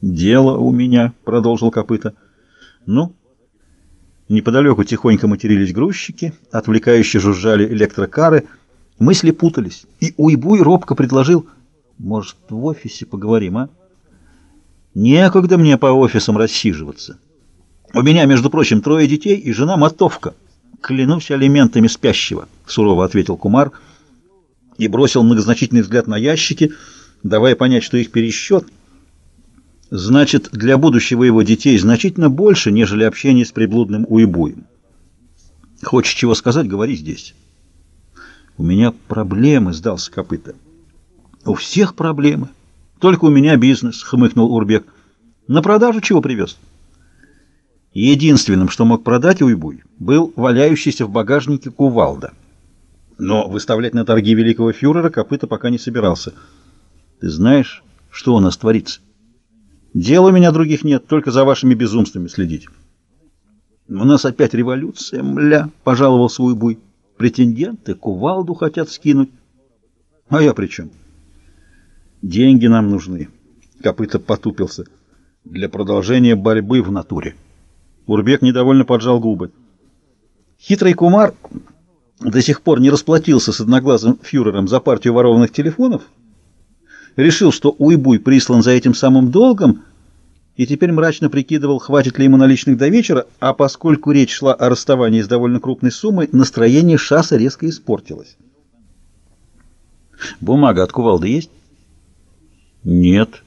«Дело у меня», — продолжил копыта. «Ну?» Неподалеку тихонько матерились грузчики, отвлекающе жужжали электрокары. Мысли путались, и Уйбуй робко предложил, «Может, в офисе поговорим, а?» «Некогда мне по офисам рассиживаться. У меня, между прочим, трое детей и жена-мотовка. Клянусь алиментами спящего», — сурово ответил Кумар и бросил многозначительный взгляд на ящики, давая понять, что их пересчет — значит, для будущего его детей значительно больше, нежели общение с приблудным уебуем. Хочешь чего сказать, говори здесь. У меня проблемы, сдался копыта. У всех проблемы. Только у меня бизнес, хмыкнул Урбек. На продажу чего привез? Единственным, что мог продать уйбуй, был валяющийся в багажнике кувалда. Но выставлять на торги великого фюрера копыта пока не собирался. Ты знаешь, что у нас творится? Дел у меня других нет, только за вашими безумствами следить. У нас опять революция, мля, пожаловался Уйбуй. Претенденты кувалду хотят скинуть. А я при чем? Деньги нам нужны. Копыта потупился. Для продолжения борьбы в натуре. Урбек недовольно поджал губы. Хитрый кумар до сих пор не расплатился с одноглазым фюрером за партию ворованных телефонов, решил, что Уйбуй прислан за этим самым долгом, и теперь мрачно прикидывал, хватит ли ему наличных до вечера, а поскольку речь шла о расставании с довольно крупной суммой, настроение Шаса резко испортилось. «Бумага от кувалды есть?» «Нет».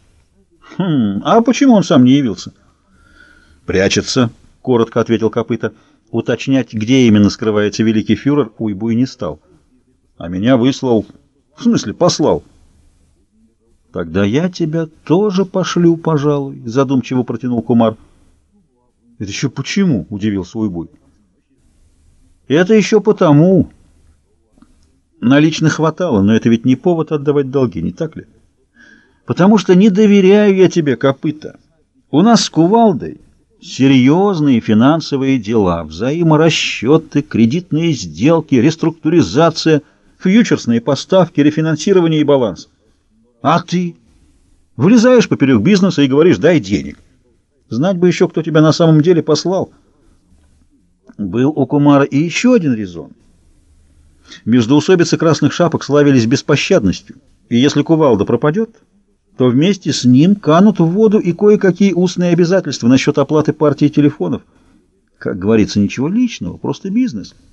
«Хм, а почему он сам не явился?» «Прячется», — коротко ответил Копыта. Уточнять, где именно скрывается великий фюрер, Уйбуй не стал. «А меня выслал, в смысле послал». «Тогда я тебя тоже пошлю, пожалуй», — задумчиво протянул Кумар. «Это еще почему?» — удивился Уйбуй. «Это еще потому. Наличных хватало, но это ведь не повод отдавать долги, не так ли? Потому что не доверяю я тебе, копыта. У нас с Кувалдой серьезные финансовые дела, взаиморасчеты, кредитные сделки, реструктуризация, фьючерсные поставки, рефинансирование и баланс». А ты? Влезаешь поперек бизнеса и говоришь «дай денег». Знать бы еще, кто тебя на самом деле послал. Был у Кумара и еще один резон. Междоусобицы красных шапок славились беспощадностью, и если кувалда пропадет, то вместе с ним канут в воду и кое-какие устные обязательства насчет оплаты партии телефонов. Как говорится, ничего личного, просто бизнес —